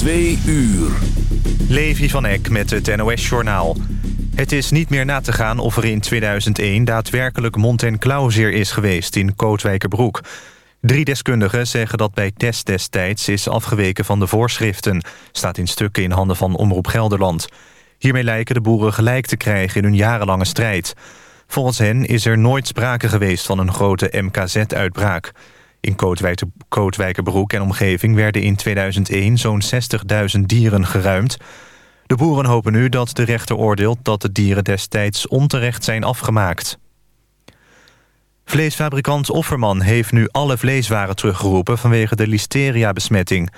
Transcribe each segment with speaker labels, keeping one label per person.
Speaker 1: Twee uur.
Speaker 2: Levi van Eck met het NOS-journaal. Het is niet meer na te gaan of er in 2001 daadwerkelijk mond- en klauwzeer is geweest in Kootwijkerbroek. Drie deskundigen zeggen dat bij test destijds is afgeweken van de voorschriften. Staat in stukken in handen van Omroep Gelderland. Hiermee lijken de boeren gelijk te krijgen in hun jarenlange strijd. Volgens hen is er nooit sprake geweest van een grote MKZ-uitbraak. In Kootwijkerbroek en omgeving werden in 2001 zo'n 60.000 dieren geruimd. De boeren hopen nu dat de rechter oordeelt dat de dieren destijds onterecht zijn afgemaakt. Vleesfabrikant Offerman heeft nu alle vleeswaren teruggeroepen vanwege de listeria-besmetting.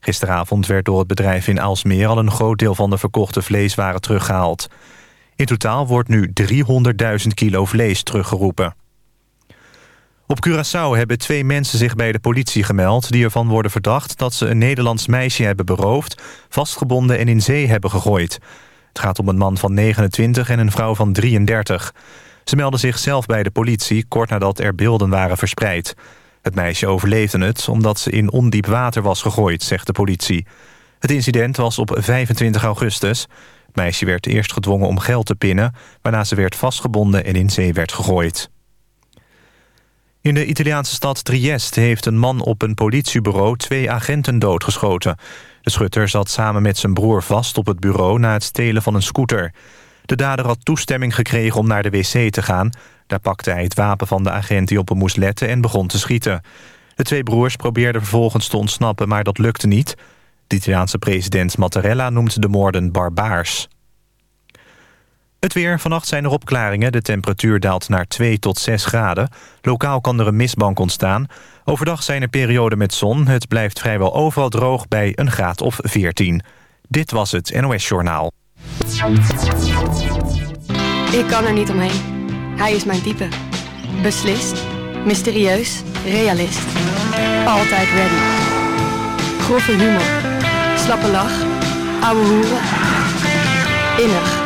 Speaker 2: Gisteravond werd door het bedrijf in Aalsmeer al een groot deel van de verkochte vleeswaren teruggehaald. In totaal wordt nu 300.000 kilo vlees teruggeroepen. Op Curaçao hebben twee mensen zich bij de politie gemeld... die ervan worden verdacht dat ze een Nederlands meisje hebben beroofd... vastgebonden en in zee hebben gegooid. Het gaat om een man van 29 en een vrouw van 33. Ze melden zich zelf bij de politie kort nadat er beelden waren verspreid. Het meisje overleefde het omdat ze in ondiep water was gegooid, zegt de politie. Het incident was op 25 augustus. Het meisje werd eerst gedwongen om geld te pinnen... waarna ze werd vastgebonden en in zee werd gegooid. In de Italiaanse stad Trieste heeft een man op een politiebureau twee agenten doodgeschoten. De schutter zat samen met zijn broer vast op het bureau na het stelen van een scooter. De dader had toestemming gekregen om naar de wc te gaan. Daar pakte hij het wapen van de agent die op hem moest letten en begon te schieten. De twee broers probeerden vervolgens te ontsnappen, maar dat lukte niet. De Italiaanse president Mattarella noemt de moorden barbaars. Het weer. Vannacht zijn er opklaringen. De temperatuur daalt naar 2 tot 6 graden. Lokaal kan er een mistbank ontstaan. Overdag zijn er perioden met zon. Het blijft vrijwel overal droog bij een graad of 14. Dit was het NOS Journaal.
Speaker 3: Ik kan er niet omheen. Hij is mijn type. Beslist, mysterieus, realist. Altijd ready. Grove humor. Slappe lach. Ouwe hoeren. Innig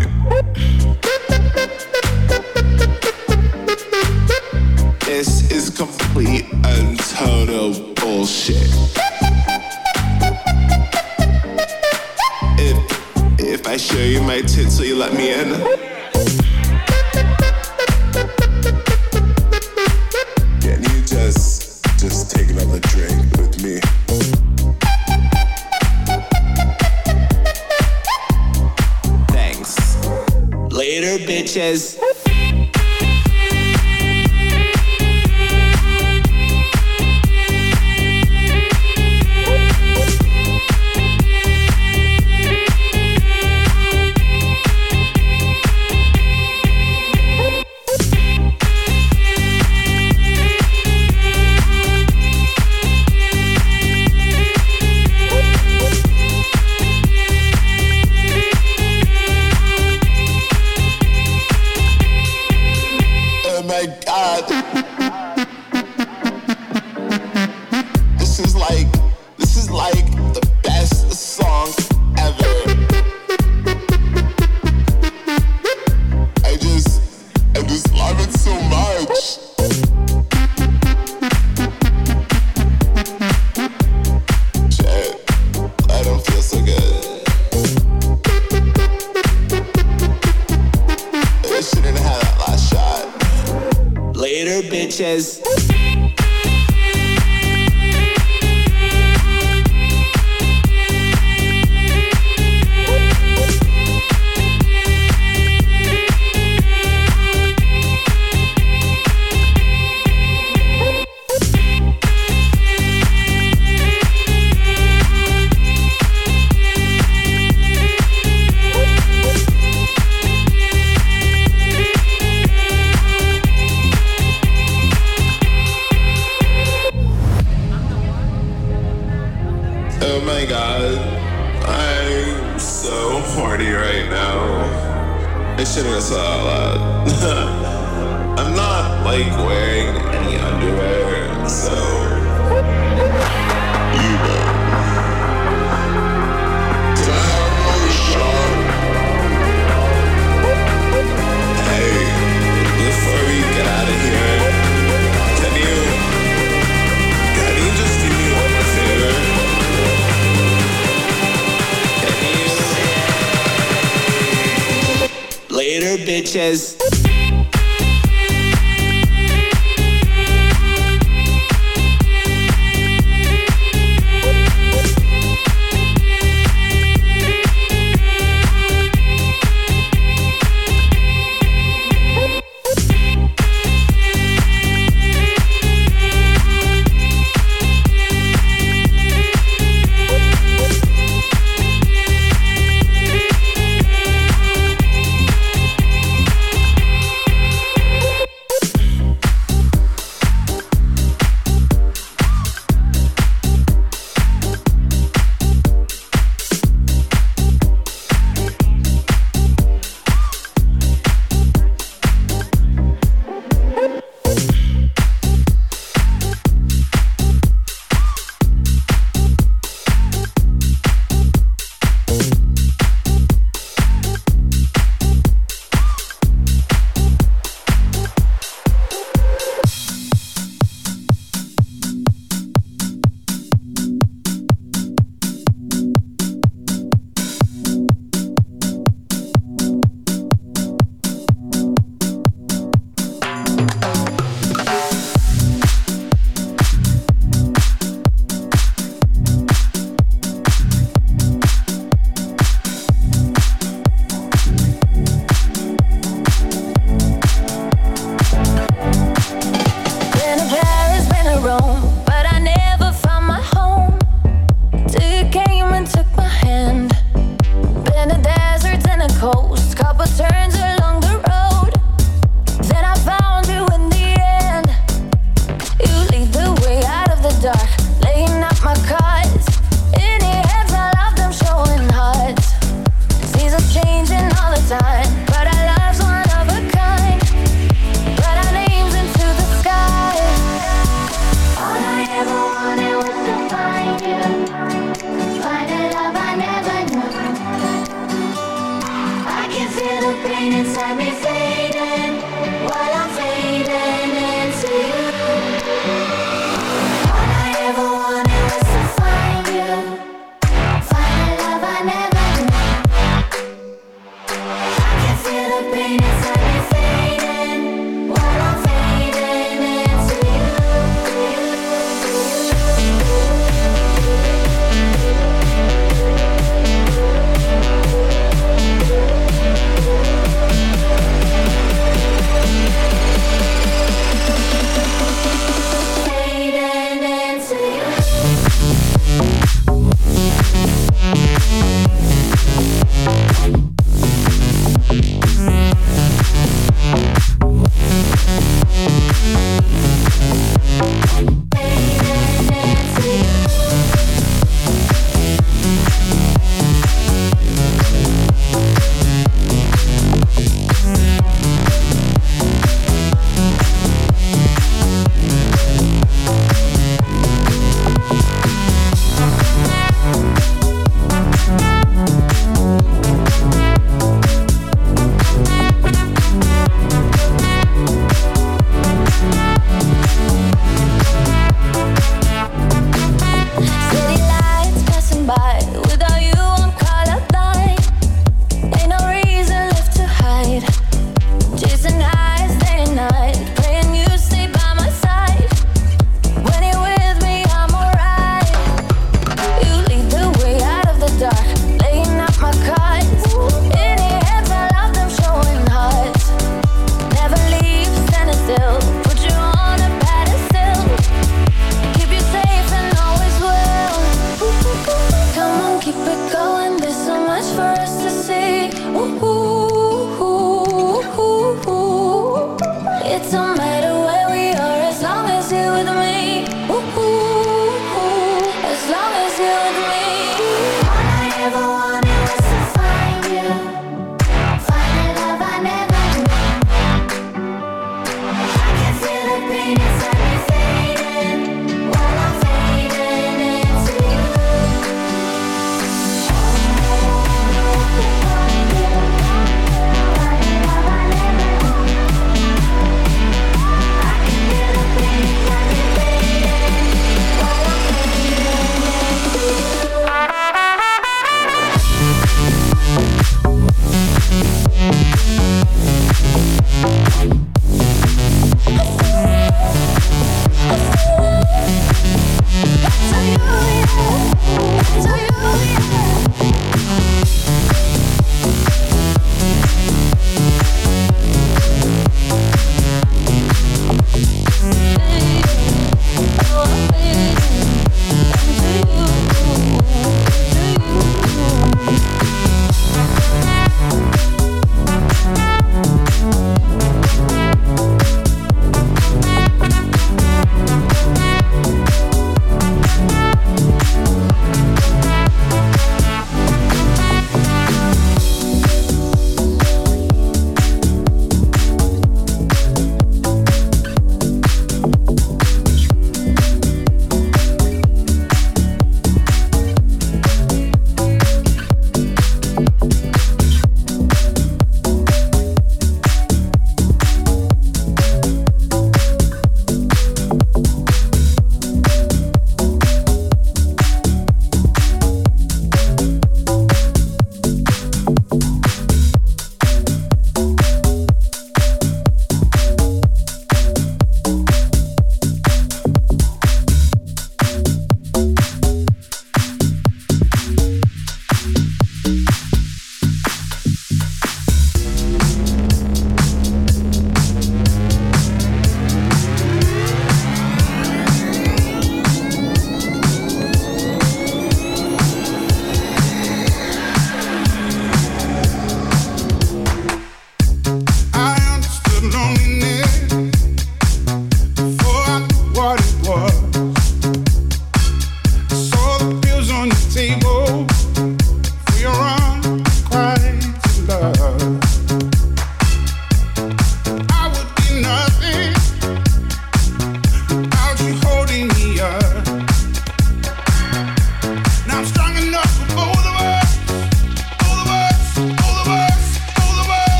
Speaker 4: This is complete and total bullshit. If if I show you my tits, will you let me in? Can
Speaker 5: Sanchez.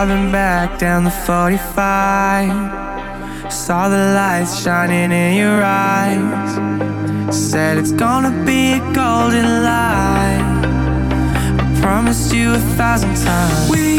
Speaker 5: Driving back down the 45 Saw the lights shining in your eyes. Said it's gonna be a golden light. I promised you a thousand times. We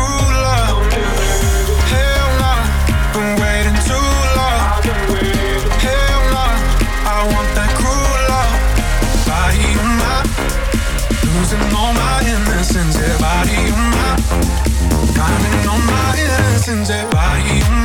Speaker 6: zijn ze body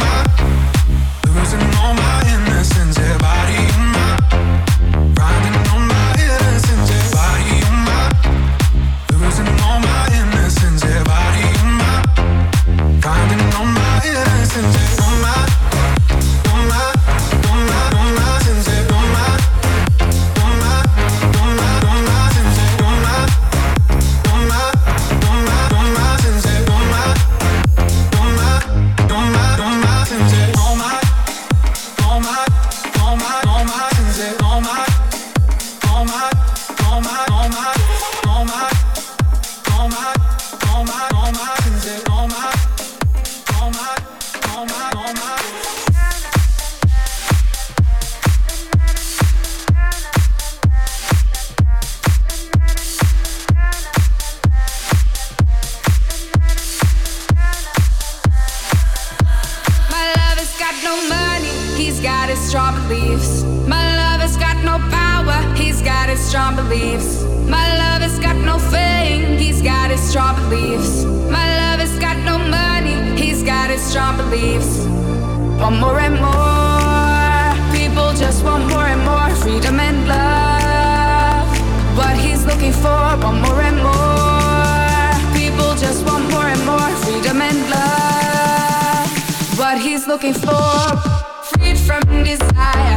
Speaker 7: looking for. Freed from desire,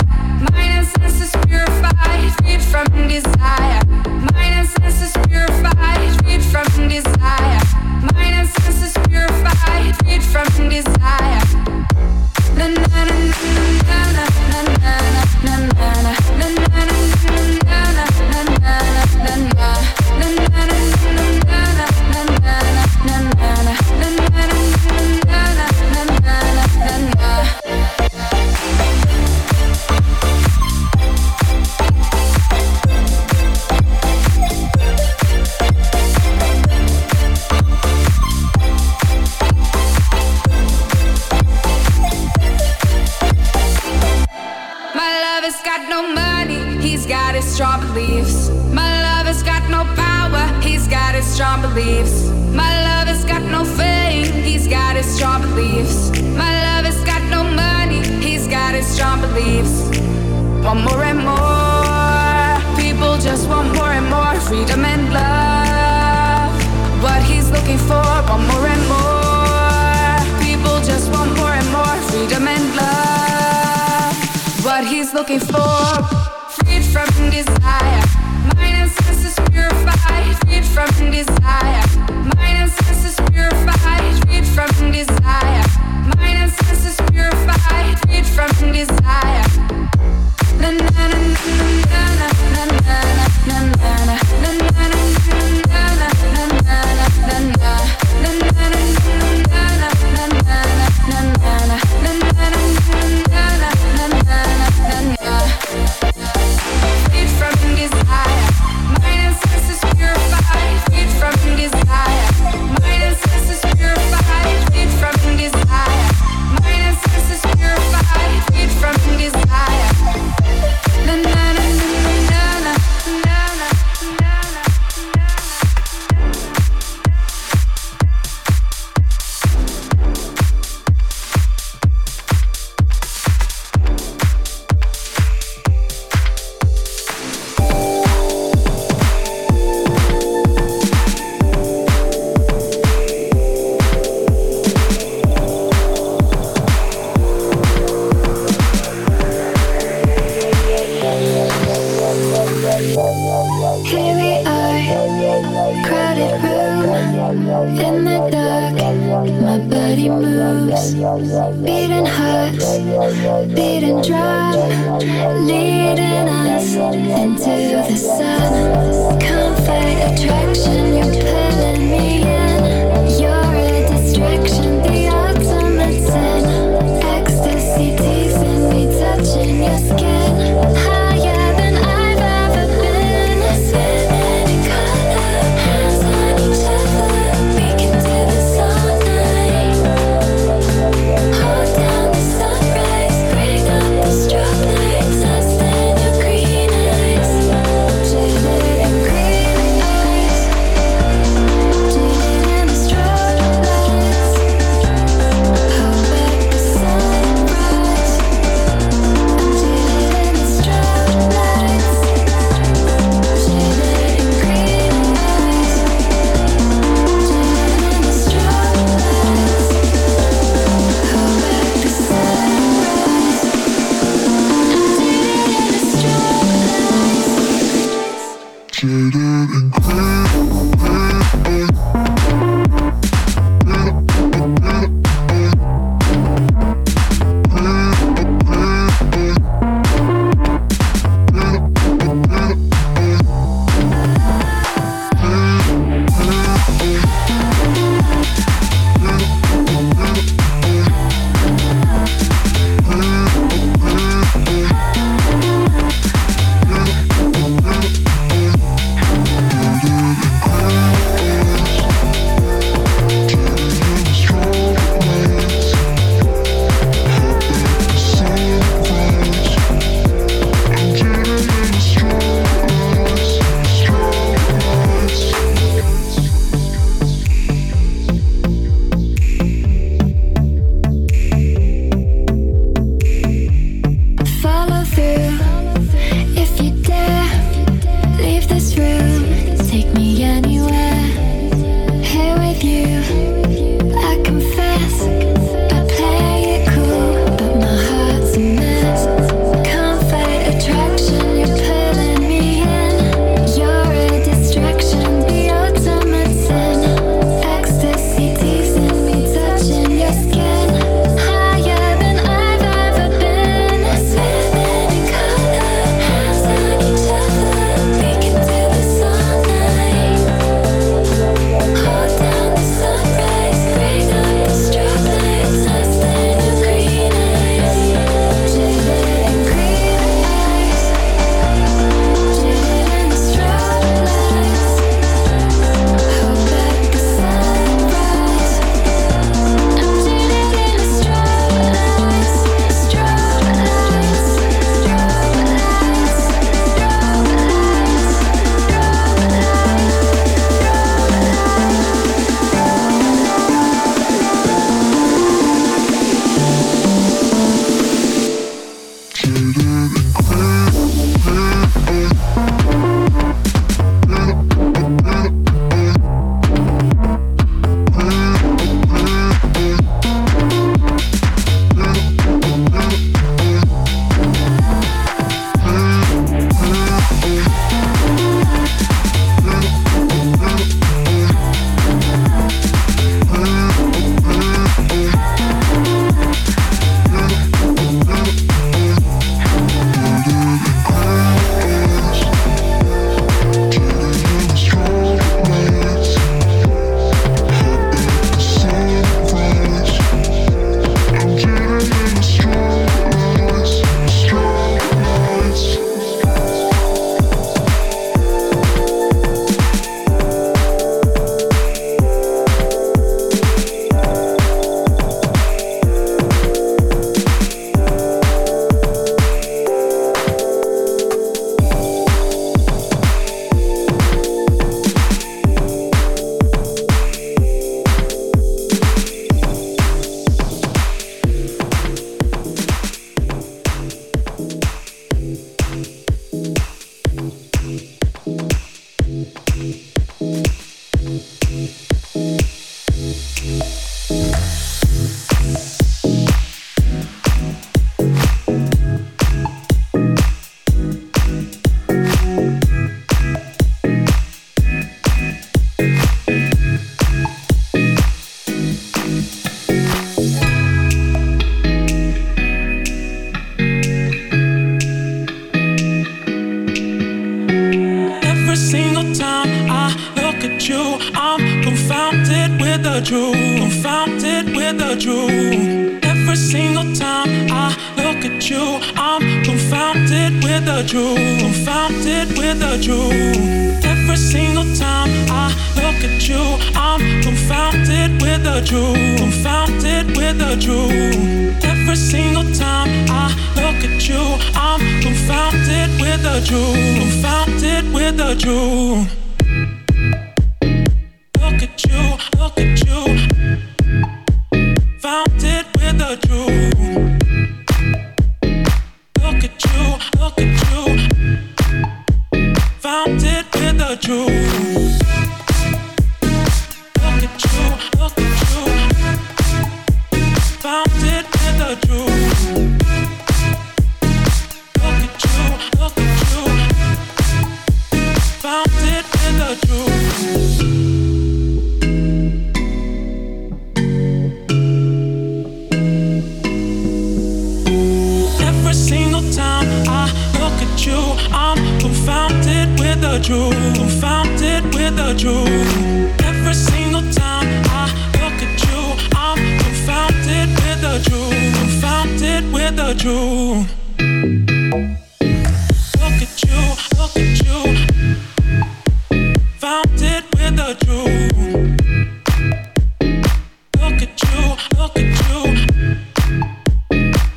Speaker 7: mind and senses purified. Freed from desire, mind and senses purified. Freed from desire, mind and senses purified. Freed from desire. Na, na, na,
Speaker 8: the truth. Look at you, look at you. Found it with the truth. Look at you, look at you.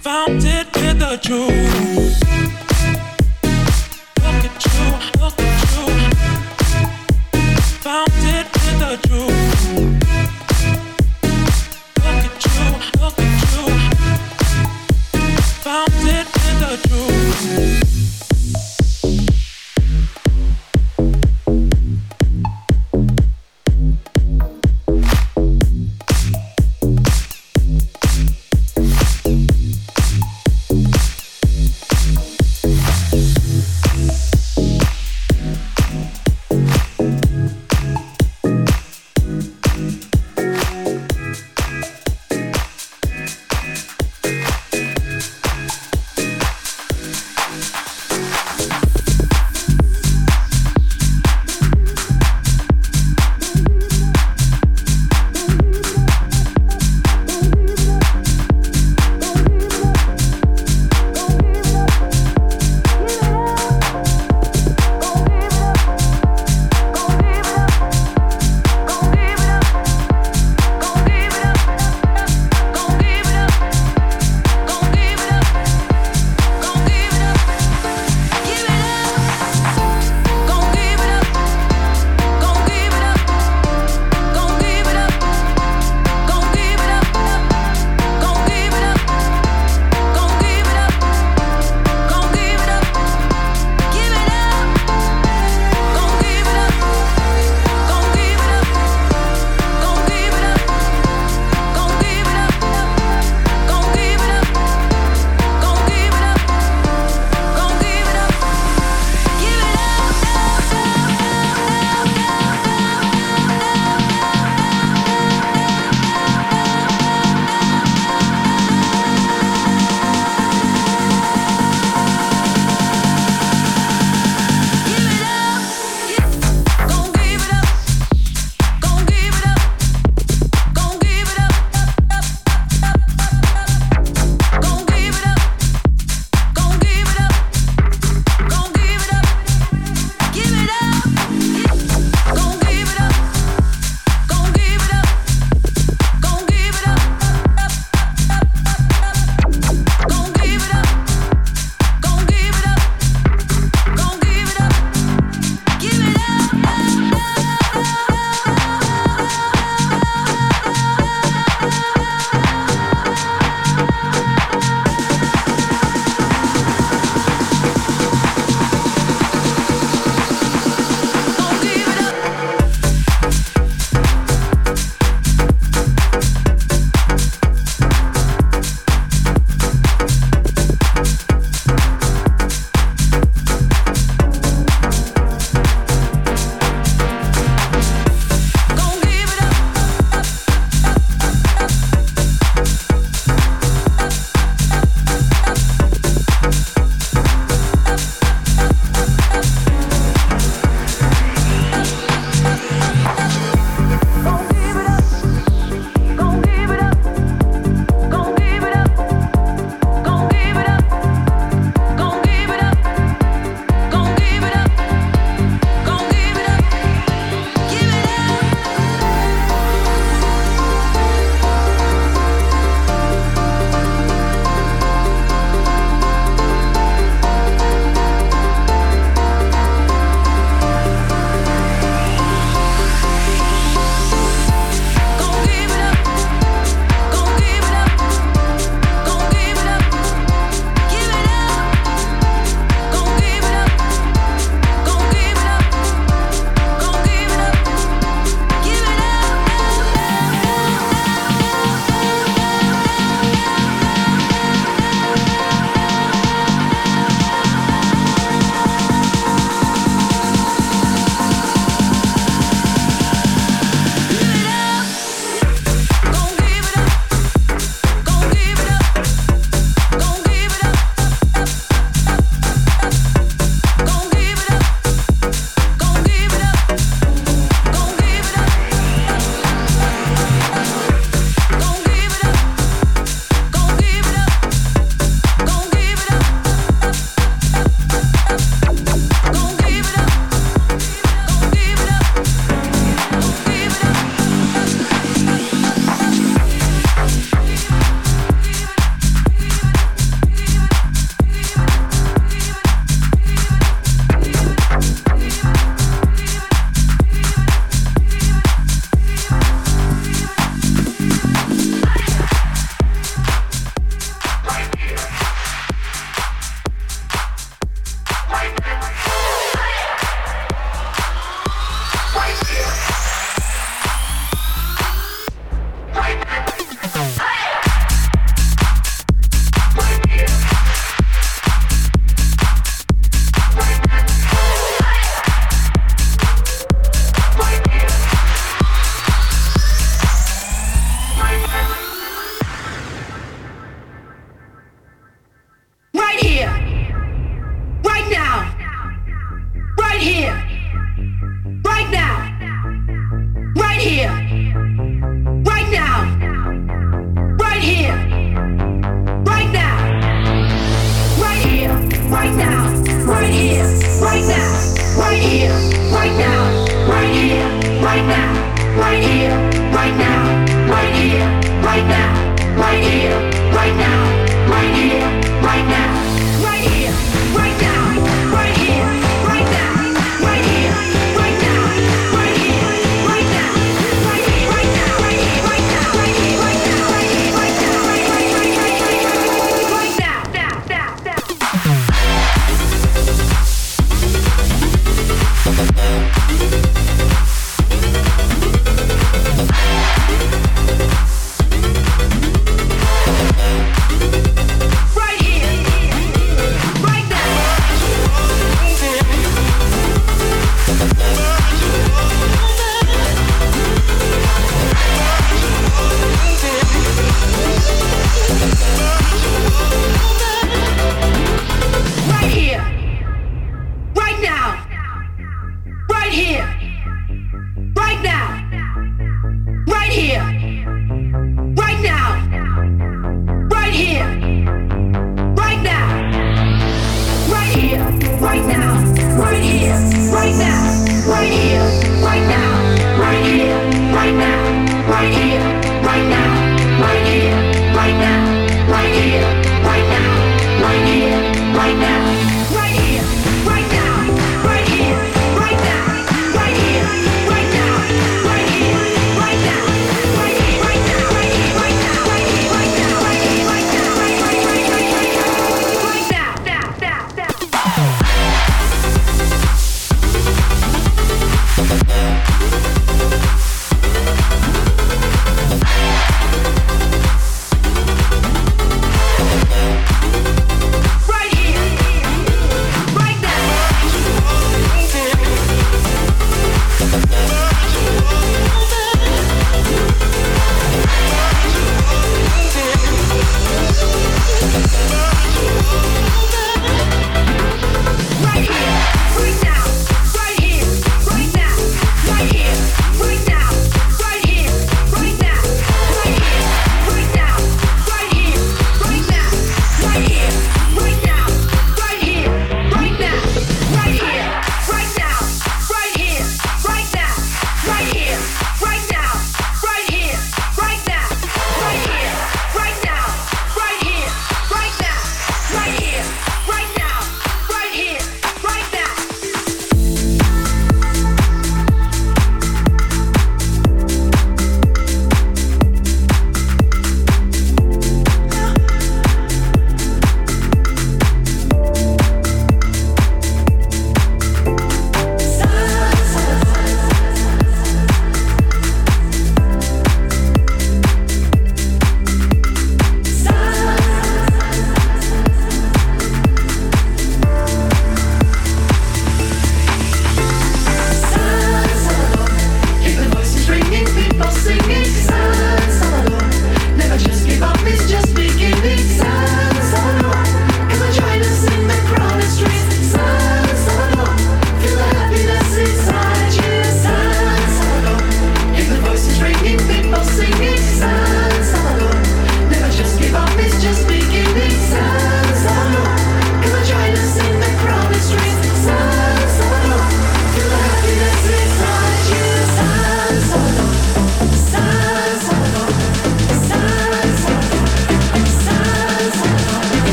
Speaker 8: Found it with the truth.